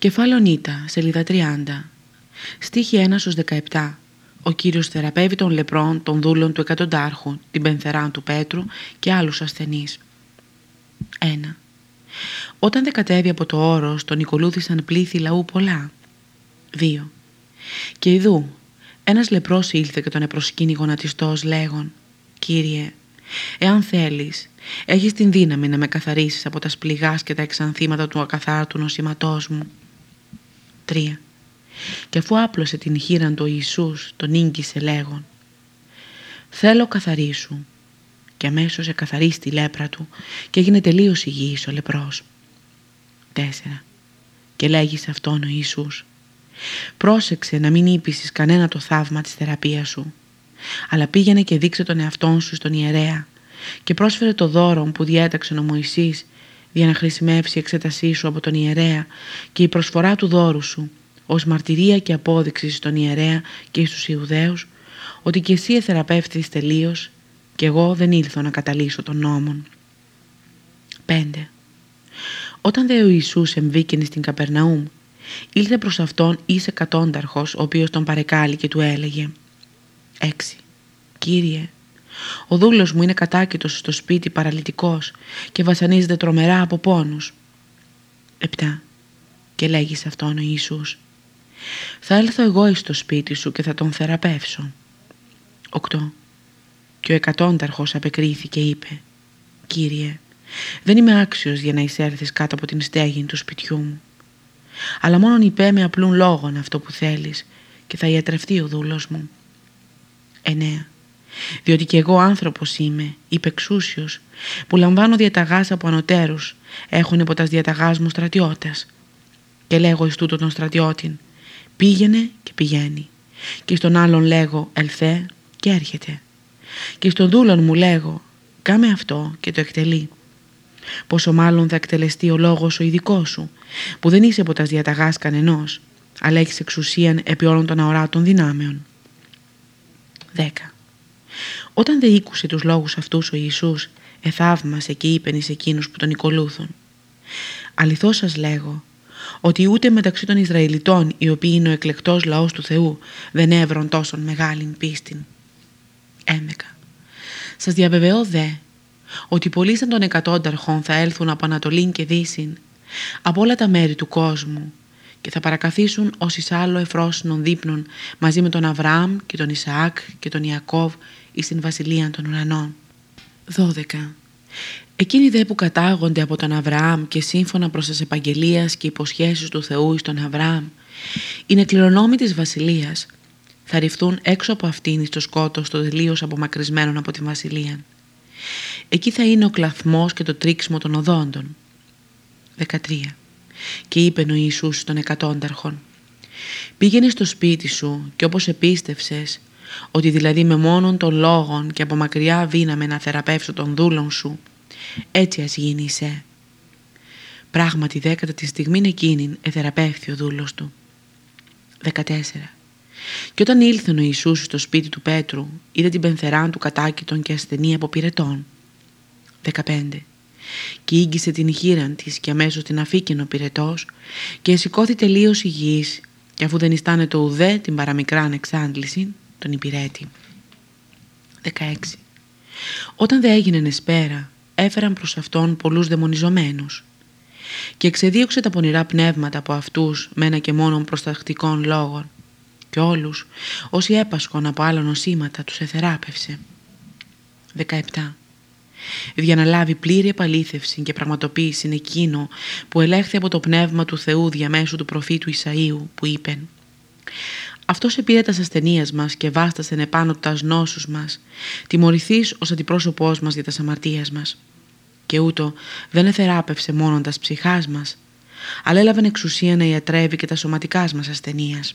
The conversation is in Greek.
Κεφάλαιο Νίτα, σελίδα 30. Στίχη 1 17. Ο Κύριος θεραπεύει των λεπρών, των δούλων του εκατοντάρχου, την πενθεράν του Πέτρου και άλλους ασθενείς. 1. Όταν δεν κατέβει από το όρος, τον οικολούθησαν πλήθη λαού πολλά. 2. Και ειδού, ένας λεπρός ήλθε και τον επροσκύνει γονατιστός λέγον «Κύριε, εάν θέλεις, έχεις την δύναμη να με καθαρίσεις από τα σπληγάς και τα εξανθήματα του ακαθάρτου νοσήματός μου». 3. Και αφού άπλωσε την χείραν του Ιησούς, τον ίγκυσε λέγον «Θέλω καθαρίσου» και αμέσως εκαθαρίσει τη λέπρα του και έγινε τελείως υγιής ο λεπρός. 4. Και λέγει σε αυτόν ο Ιησούς «Πρόσεξε να μην ύπησες κανένα το θαύμα της θεραπείας σου, αλλά πήγαινε και δείξε τον εαυτόν σου στον ιερέα και πρόσφερε το δώρο που διέταξε ο Μωυσής για να χρησιμεύσει η εξέτασή σου από τον ιερέα και η προσφορά του δώρου σου ως μαρτυρία και απόδειξη στον ιερέα και στους Ιουδαίους ότι και εσύ εθεραπεύθηκες τελείως και εγώ δεν ήλθω να καταλύσω τον νόμον. 5. Όταν δε ο Ιησούς εμβήκαινε στην Καπερναούμ, ήλθε προς αυτόν εις εκατόνταρχος, ο οποίος τον παρεκάλει και του έλεγε 6. Κύριε, ο δούλος μου είναι κατάκητος στο σπίτι παραλυτικός και βασανίζεται τρομερά από πόνους. 7. Και λέγεις σε αυτόν ο Ιησούς «Θα έλθω εγώ εις το σπίτι σου και θα τον θεραπεύσω». 8. Και ο εκατόνταρχος απεκρίθηκε και είπε «Κύριε, δεν είμαι άξιος για να εισέλθεις κάτω από την στέγη του σπιτιού μου. Αλλά μόνον υπέ με απλούν λόγων αυτό που θέλεις και θα ιατρευτεί ο δούλος μου». 9 διότι και εγώ άνθρωπος είμαι, υπεξούσιος, που λαμβάνω διαταγάς από ανωτέρους, έχουν υπό τας διαταγάς μου στρατιώτες. Και λέγω εις τούτο τον στρατιώτην, πήγαινε και πηγαίνει. Και στον άλλον λέγω, ελθέ και έρχεται. Και στον δούλον μου λέγω, κάμε αυτό και το εκτελεί. Πόσο μάλλον θα εκτελεστεί ο λόγος ο ειδικός σου, που δεν είσαι από τας διαταγάς κανενός, αλλά έχεις εξουσίαν επί όλων των αοράτων δυνάμεων. 10. Όταν δεν ήκουσε τους λόγους αυτούς ο Ιησούς, εθαύμασε και είπεν εις εκείνους που τον οικολούθουν. Αληθώς σας λέγω, ότι ούτε μεταξύ των Ισραηλιτών, οι οποίοι είναι ο εκλεκτός λαός του Θεού, δεν έβρον τόσον μεγάλην πίστην. Έμεκα. Σας διαβεβαιώ δε, ότι πολλοί σαν των εκατόνταρχων θα έλθουν από Ανατολήν και Δύσιν, από όλα τα μέρη του κόσμου, και θα παρακαθίσουν ως εις άλλο εφρόσινων δείπνων μαζί με τον Αβραάμ και τον Ισαάκ και τον Ιακώβ εις την βασιλεία των ουρανών. 12. Εκείνοι δε που κατάγονται από τον Αβραάμ και σύμφωνα προς τις επαγγελίες και υποσχέσεις του Θεού εις τον Αβραάμ είναι κληρονόμοι της βασιλείας θα ρηφθούν έξω από αυτήν στο σκότος το τελείως απομακρυσμένων από τη βασιλεία. Εκεί θα είναι ο κλαθμός και το τρίξιμο των οδόντων. 13. Και είπε ο Ιησούς στον εκατόνταρχον «Πήγαινε στο σπίτι σου και όπως επίστευσες ότι δηλαδή με μόνον των λόγων και από μακριά βίναμε να θεραπεύσω τον δούλον σου, έτσι ας γίνει σε. Πράγματι δέκατα τη στιγμή εκείνη εθεραπεύθη ο δούλος του. 14. Και όταν ήλθε ο Ιησούς στο σπίτι του Πέτρου, είδε την πενθεράν του κατάκητον και ασθενή από πυρετών. 15. Και ήγγισε την χείραν της και αμέσως την αφήκαινε ο πυρετός και σηκώθη τελείως υγιής και αφού δεν το ουδέ την παραμικράν εξάντληση, τον υπηρέτη. 16. Όταν δε έγινε εσπέρα, έφεραν προς αυτόν πολλούς δαιμονιζομένους και εξεδίωξε τα πονηρά πνεύματα από αυτούς με ένα και μόνον προστακτικών λόγων και όλους όσοι έπασχον από άλλα νοσήματα τους εθεράπευσε. 17. Για να λάβει πλήρη επαλήθευση και πραγματοποίηση εκείνο που ελέγχθη από το πνεύμα του Θεού διαμέσου του προφήτου Ισαΐου που είπεν αυτός επήρε τα ασθενείας μας και βάστασεν επάνω τα νόσους μας, τιμωρηθείς ως αντιπρόσωπός μας για τα αμαρτίας μας. Και ούτω δεν εθεράπευσε μόνο τας ψυχάς μας, αλλά έλαβε εξουσία να ιατρεύει και τα σωματικά μας ασθενείας.